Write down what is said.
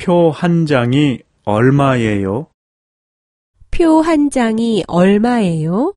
표 한 장이 얼마예요? 표 한 장이 얼마예요?